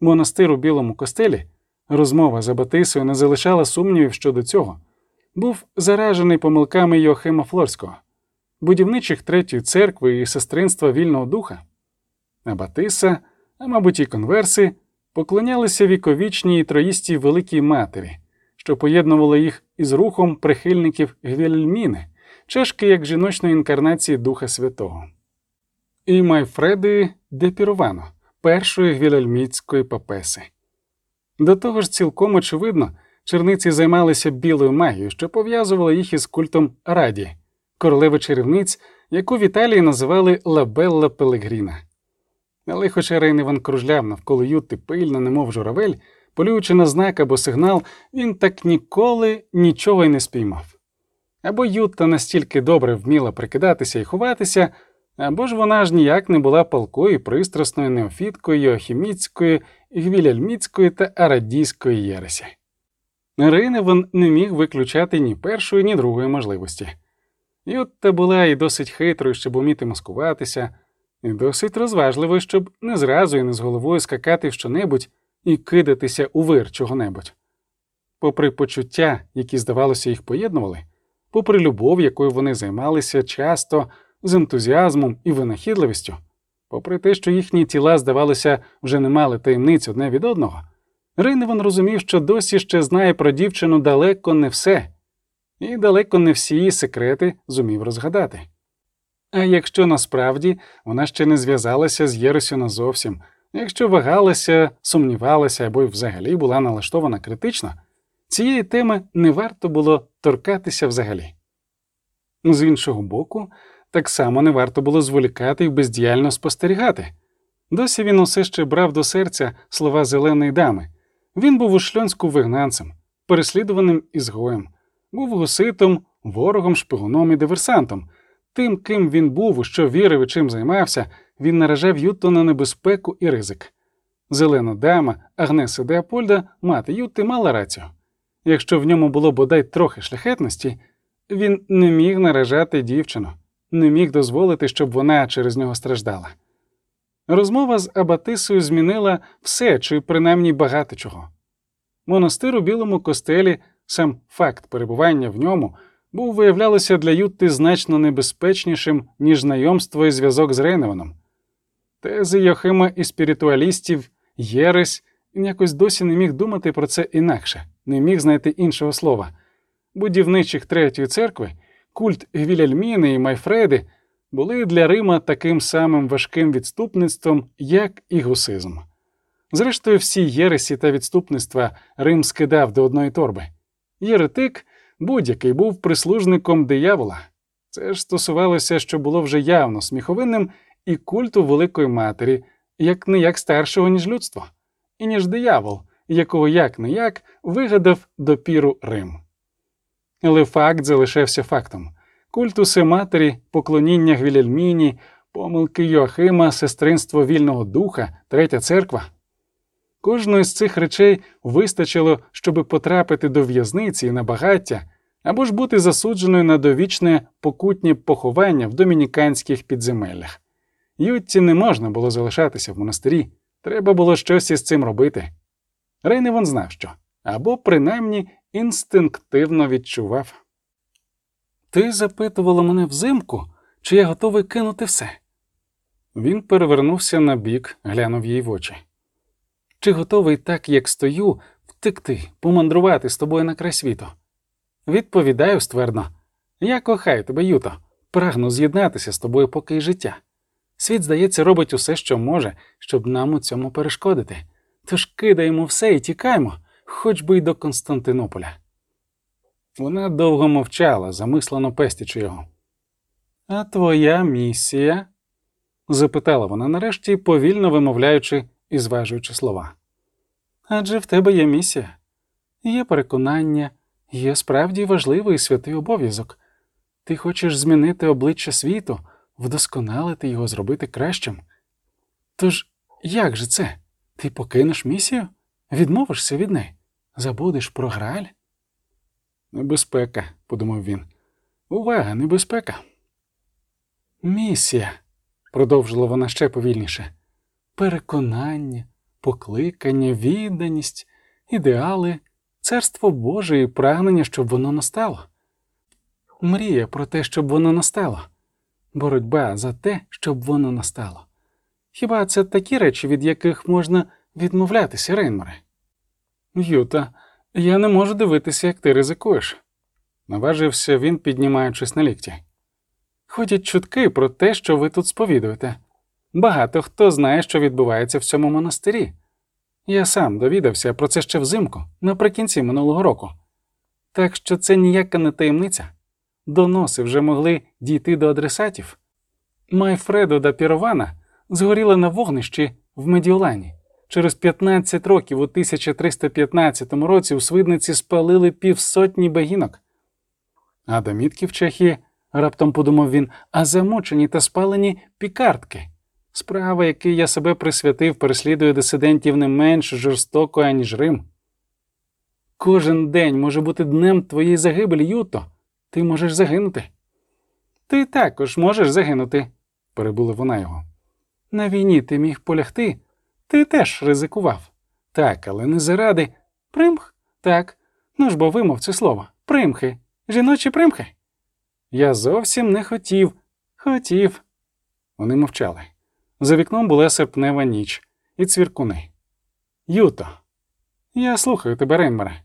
Монастир у Білому костелі, розмова за Батисою не залишала сумнівів щодо цього, був заражений помилками Йохима Флорського, будівничих третьої церкви і сестринства вільного духа. А Батиса, а мабуть, і конверси поклонялися віковічній троїстій великій матері, що поєднувала їх із рухом прихильників Гвільміни, чашки як жіночної інкарнації Духа Святого, і Майфреди де Піровано, першої гвілельміцької папеси. До того ж, цілком очевидно, черниці займалися білою магією, що пов'язувала їх із культом Раді, королеви чарівниць, яку в Італії називали Лабелла Пелегріна. Але, хоча Рейневан кружляв навколо Ютти пильно, немов журавель, полюючи на знак або сигнал, він так ніколи нічого й не спіймав. Або Ютта настільки добре вміла прикидатися і ховатися, або ж вона ж ніяк не була палкою, пристрасною неофіткою, охіміцькою, гвіляльміцькою та арадійської єресі. Рейневан не міг виключати ні першої, ні другої можливості. Ютта була і досить хитрою, щоб уміти маскуватися, досить розважливою, щоб не зразу і не з головою скакати в щонебудь і кидатися у вир чого-небудь. Попри почуття, які, здавалося, їх поєднували, попри любов, якою вони займалися часто з ентузіазмом і винахідливістю, попри те, що їхні тіла, здавалося, вже не мали таємниць одне від одного, Рейневан розумів, що досі ще знає про дівчину далеко не все, і далеко не всі її секрети зумів розгадати. А якщо насправді вона ще не зв'язалася з Єресю назовсім, якщо вагалася, сумнівалася або й взагалі була налаштована критично, цієї теми не варто було торкатися взагалі. З іншого боку, так само не варто було зволікати і бездіяльно спостерігати. Досі він усе ще брав до серця слова зеленої дами. Він був у шльонську вигнанцем, переслідуваним ізгоєм, був гуситом, ворогом, шпигуном і диверсантом. Тим, ким він був, у що вірив і чим займався, він наражав Ютто на небезпеку і ризик. Зелена дама Агнеса Деапольда, мати Ютти, мала рацію. Якщо в ньому було бодай трохи шляхетності, він не міг наражати дівчину, не міг дозволити, щоб вона через нього страждала. Розмова з Абатисою змінила все чи принаймні багато чого. Монастир у білому костелі, сам факт перебування в ньому, був виявлялося для Ютти значно небезпечнішим, ніж знайомство і зв'язок з Рейневаном. Тези Йохима і спіритуалістів, Єресь, він якось досі не міг думати про це інакше, не міг знайти іншого слова. Будівничих Третьої церкви, культ Гвіляльміни і Майфреди були для Рима таким самим важким відступництвом, як і гусизм. Зрештою, всі єресі та відступництва Рим скидав до одної торби. Єретик будь-який був прислужником диявола. Це ж стосувалося, що було вже явно сміховинним і культу Великої Матері, як не як старшого, ніж людство, і ніж диявол, якого як не як вигадав допіру Рим. Але факт залишався фактом культуси матері, поклоніння Гвілельміні, помилки Йоахима, сестринство вільного духа, третя церква. Кожної з цих речей вистачило, щоби потрапити до в'язниці і на багаття, або ж бути засудженою на довічне покутнє поховання в домініканських підземеллях. Ютті не можна було залишатися в монастирі, треба було щось із цим робити. Рейневон знав що, або принаймні інстинктивно відчував. Ти запитувала мене взимку, чи я готовий кинути все. Він перевернувся на бік, глянув їй в очі. Чи готовий так, як стою, втекти, помандрувати з тобою на край світу? Відповідаю ствердно. Я кохаю тебе, Юто, прагну з'єднатися з тобою, поки й життя. Світ, здається, робить усе, що може, щоб нам у цьому перешкодити. Тож кидаємо все і тікаємо, хоч би й до Константинополя. Вона довго мовчала, замислено пестячи його. А твоя місія? запитала вона нарешті, повільно вимовляючи і зважуючи слова. Адже в тебе є місія, є переконання, є справді важливий і святий обов'язок. Ти хочеш змінити обличчя світу, вдосконалити його, зробити кращим. Тож як же це? Ти покинеш місію? Відмовишся від неї? Забудеш про граль? Небезпека, подумав він. Увага, небезпека. Місія, продовжила вона ще повільніше. Переконання, покликання, відданість, ідеали, царство Боже і прагнення, щоб воно настало. Мрія про те, щоб воно настало, боротьба за те, щоб воно настало. Хіба це такі речі, від яких можна відмовлятися, Рейнморе? Юта, я не можу дивитися, як ти ризикуєш, наважився він, піднімаючись на лікті. Ходять чутки про те, що ви тут сповідуєте. Багато хто знає, що відбувається в цьому монастирі. Я сам довідався про це ще взимку, наприкінці минулого року. Так що це ніяка не таємниця. Доноси вже могли дійти до адресатів. Майфредо да Пірована згоріла на вогнищі в Медіолані Через 15 років, у 1315 році, у свидниці спалили півсотні бегінок. А домітки в Чехії, раптом подумав він, а замочені та спалені пікартки. Справа, якій я себе присвятив, переслідує дисидентів не менш жорстоко, аніж Рим. Кожен день може бути днем твоєї загибелі, Юто. Ти можеш загинути. Ти також можеш загинути, перебула вона його. На війні ти міг полягти, ти теж ризикував. Так, але не заради. Примх? Так. Ну ж бо вимов це слово. Примхи. Жіночі примхи. Я зовсім не хотів. Хотів. Вони мовчали. За вікном була серпнева ніч і цвіркуни. Юто, я слухаю тебе, Рейнмере.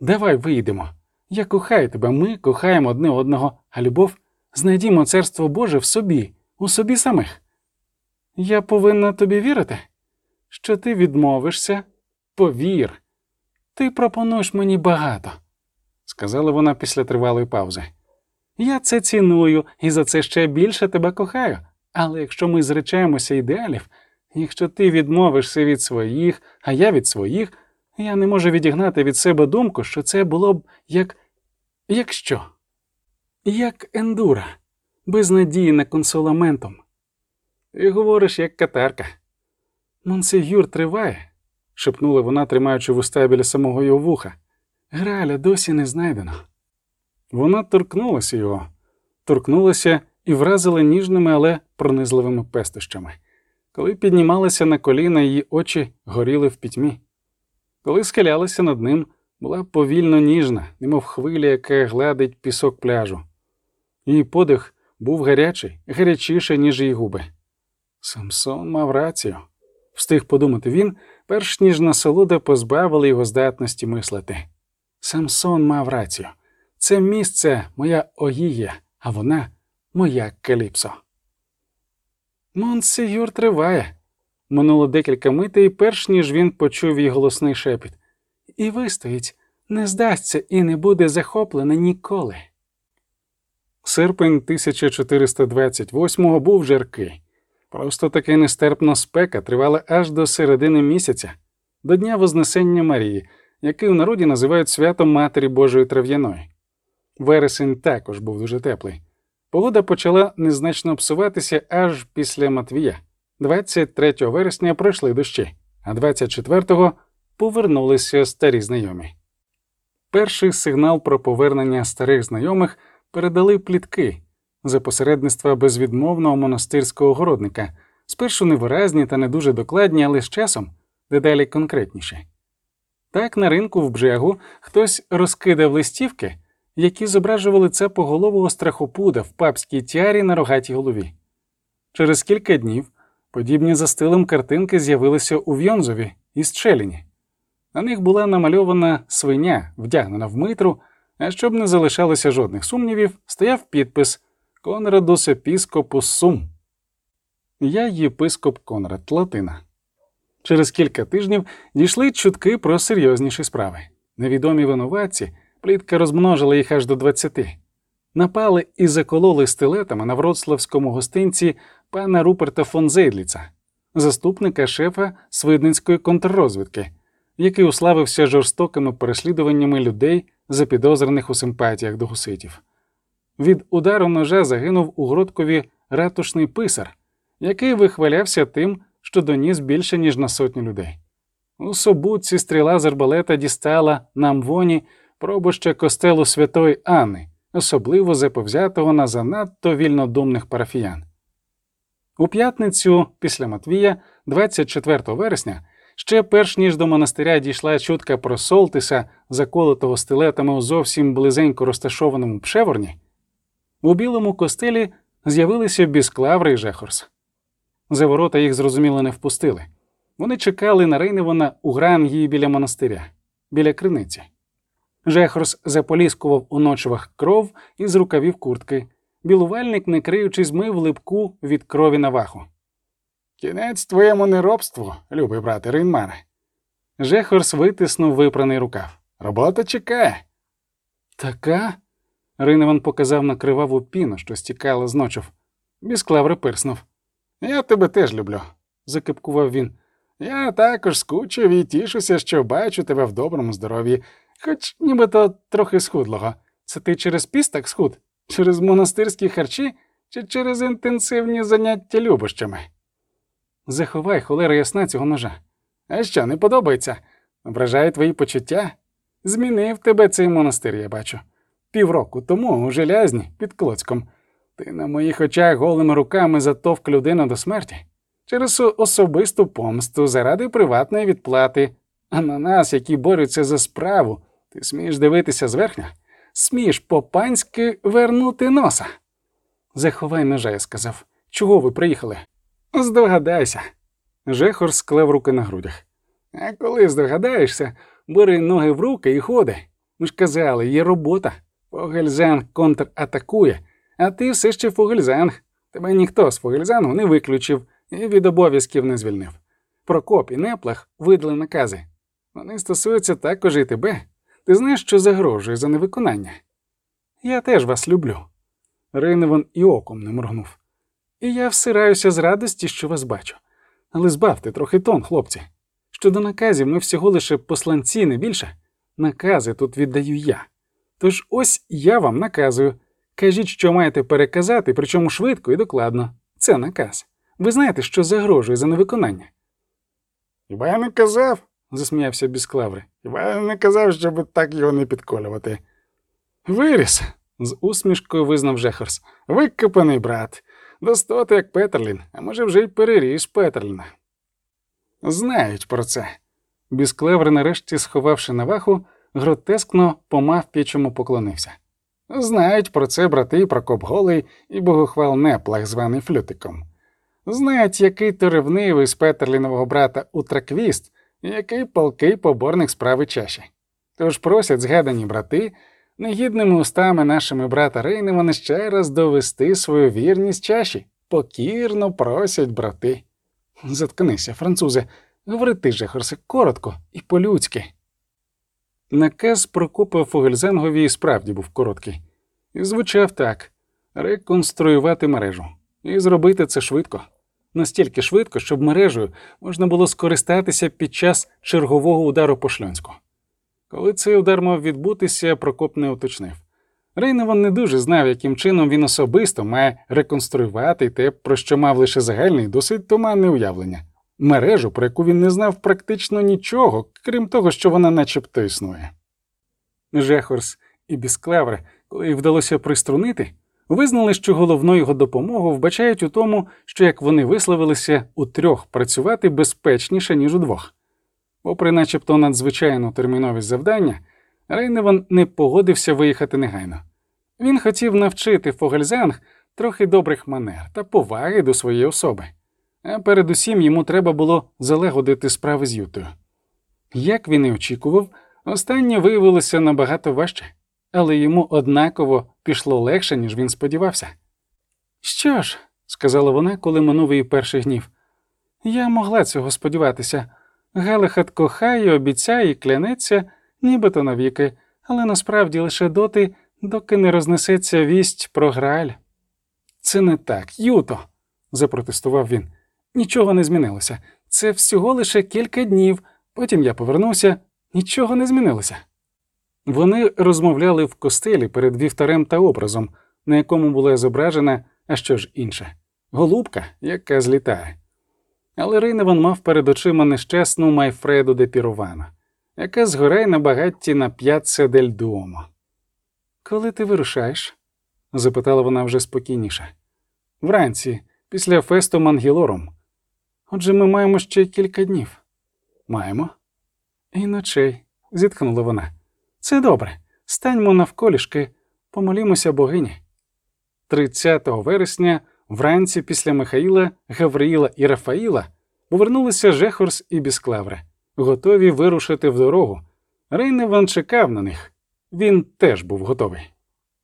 Давай вийдемо. Я кохаю тебе, ми кохаємо одне одного, а любов знайдімо царство Боже в собі, у собі самих. Я повинна тобі вірити, що ти відмовишся, повір. Ти пропонуєш мені багато, сказала вона після тривалої паузи. Я це ціную і за це ще більше тебе кохаю. Але якщо ми зречаємося ідеалів, якщо ти відмовишся від своїх, а я від своїх, я не можу відігнати від себе думку, що це було б як. як що? Як ендура, безнадійна консоламентом. І говориш, як катарка. Монсегюр триває, шепнула вона, тримаючи вуста біля самого його вуха. Граля досі не знайдено. Вона торкнулася його, торкнулася і вразила ніжними, але пронизливими пестощами. Коли піднімалася на коліна, її очі горіли в пітьмі. Коли схилялася над ним, була повільно ніжна, немов хвиля, яка гладить пісок пляжу. Її подих був гарячий, гарячіше, ніж її губи. Самсон мав рацію, встиг подумати він, перш ніж насолода позбавила його здатності мислити. Самсон мав рацію. Це місце моя огія, а вона моя Каліпсо. Монсейор триває. Минуло декілька митей, перш ніж він почув її голосний шепіт. І вистоїть, не здасться і не буде захоплене ніколи. Серпень 1428-го був жаркий. Просто таки нестерпна спека тривала аж до середини місяця, до Дня Вознесення Марії, який у народі називають святом Матері Божої Трав'яної. Вересень також був дуже теплий. Погода почала незначно псуватися аж після Матвія. 23 вересня пройшли дощі, а 24-го повернулися старі знайомі. Перший сигнал про повернення старих знайомих передали плітки за посередництва безвідмовного монастирського городника, спершу невиразні та не дуже докладні, але з часом дедалі конкретніші. Так на ринку в Бжегу хтось розкидав листівки які зображували це поголового страхопуда в папській тіарі на рогатій голові. Через кілька днів подібні за стилем картинки з'явилися у В'йонзові і Щеліні. На них була намальована свиня, вдягнена в митру, а щоб не залишалося жодних сумнівів, стояв підпис Конрадус Епіскопус Сум. Я єпископ Конрад Латина. Через кілька тижнів дійшли чутки про серйозніші справи. Невідомі винуватці Плітка розмножила їх аж до двадцяти. Напали і закололи стилетами на вроцлавському гостинці пана Руперта фон Зейдліца, заступника шефа Свидницької контррозвідки, який уславився жорстокими переслідуваннями людей, запідозрених у симпатіях до гуситів. Від удару ножа загинув у Гродкові ратушний писар, який вихвалявся тим, що доніс більше, ніж на сотню людей. У Собутці стріла з арбалета дістала на Амвоні пробуща костелу Святої Анни, особливо заповзятого на занадто вільнодумних парафіян. У п'ятницю після Матвія, 24 вересня, ще перш ніж до монастиря дійшла чутка про Солтиса, заколотого стилетами у зовсім близенько розташованому пшеворні, у білому костелі з'явилися Бісклаври і Жехорс. За ворота їх зрозуміло не впустили. Вони чекали на Рейневана у грангії біля монастиря, біля криниці. Жехрос заполіскував у ночвах кров із рукавів куртки. Білувальник, не криючись, мив липку від крові на ваху. Кінець твоєму неробству, любий брате Рейнмаре. Жехорс витиснув випраний рукав. Робота чекає. Така. Риневан показав на криваву піну, що стікала з ночов. Бісклаври пирснув. Я тебе теж люблю, закипкував він. Я також скучив і тішуся, що бачу тебе в доброму здоров'ї, хоч нібито трохи схудлого. Це ти через піст так схуд? Через монастирські харчі чи через інтенсивні заняття любощами? Заховай, холера ясна цього ножа. А що, не подобається? Ображає твої почуття? Змінив тебе цей монастир, я бачу. Півроку тому у желязні під Клоцьком. Ти на моїх очах голими руками затовк людину до смерті через особисту помсту заради приватної відплати, а на нас, які борються за справу, ти смієш дивитися зверхня? Смієш по-панськи вернути носа. Заховай ножа, я сказав. Чого ви приїхали? Здогадайся. Жехор склев руки на грудях. А коли здогадаєшся, бери ноги в руки і ходи. Ми ж казали, є робота. Фогельзанг контратакує, а ти все ще Фогельзанг. Тебе ніхто з Фогельзангу не виключив і від обов'язків не звільнив. Прокоп і неплах видали накази. Вони стосуються також і тебе. Ти знаєш, що загрожує за невиконання? Я теж вас люблю. Рейневан і оком не моргнув. І я всираюся з радості, що вас бачу. Але збавте трохи тон, хлопці. Щодо наказів, ми всього лише посланці, не більше. Накази тут віддаю я. Тож ось я вам наказую. Кажіть, що маєте переказати, причому швидко і докладно. Це наказ. Ви знаєте, що загрожує за невиконання? Хіба я не казав, засміявся Бісклаври. Хіба я не казав, щоб так його не підколювати. Виріс, з усмішкою визнав Жехорс. Викопаний брат. Достоти, як Петерлін, а може, вже й переріс Петерліна. Знають про це. Бісклевр, нарешті, сховавши наваху, гротескно помав пічому поклонився. Знають про це брати Прокоп Голий і богохвал Неплах, званий Флютиком. Знають, який то ревнивий з Петерлінового брата Утраквіст який палкий поборник справи чаші. Тож просять згадані брати, негідними устами нашими брата Рейневана ще раз довести свою вірність чаші. Покірно просять брати. Заткнися, французе, говори ти же, Хорсе, коротко і по-людськи. Наказ Прокопа Фогельзангові і справді був короткий, і звучав так реконструювати мережу, і зробити це швидко, настільки швидко, щоб мережею можна було скористатися під час чергового удару по Шльонську. Коли цей удар мав відбутися, Прокоп не уточнив. Рейневан не дуже знав, яким чином він особисто має реконструювати те, про що мав лише загальний, досить туманне уявлення мережу, про яку він не знав практично нічого, крім того, що вона начебто існує. Жехорс і Бісклевре, коли їх вдалося приструнити, визнали, що головну його допомогу вбачають у тому, що, як вони висловилися, у трьох працювати безпечніше, ніж у двох. Попри начебто надзвичайну терміновість завдання, Рейневан не погодився виїхати негайно. Він хотів навчити Фогельзанг трохи добрих манер та поваги до своєї особи а передусім йому треба було залагодити справи з Ютою. Як він і очікував, останнє виявилося набагато важче, але йому однаково пішло легше, ніж він сподівався. Що ж, сказала вона, коли минув її перший гнів, я могла цього сподіватися. Галахат кохає, обіцяє і клянеться, нібито навіки, але насправді лише доти, доки не рознесеться вість про грааль. Це не так, Юто, запротестував він. Нічого не змінилося. Це всього лише кілька днів. Потім я повернувся, нічого не змінилося. Вони розмовляли в костелі перед вівтарем та образом, на якому була зображена, а що ж інше, голубка, яка злітає. Але Рейневан мав перед очима нещасну Майфреду де Пірована, яка згорає на багатті на п'ятце дель Дуомо. Коли ти вирушаєш? запитала вона вже спокійніше. Вранці, після фесту Мангілорум. Отже, ми маємо ще кілька днів. Маємо. І ночей, зітхнула вона. Це добре. Станьмо навколішки, помолімося богині. 30 вересня, вранці після Михаїла, Гавриїла і Рафаїла повернулися Жехорс і Бісклавре, готові вирушити в дорогу. Рейневан чекав на них. Він теж був готовий.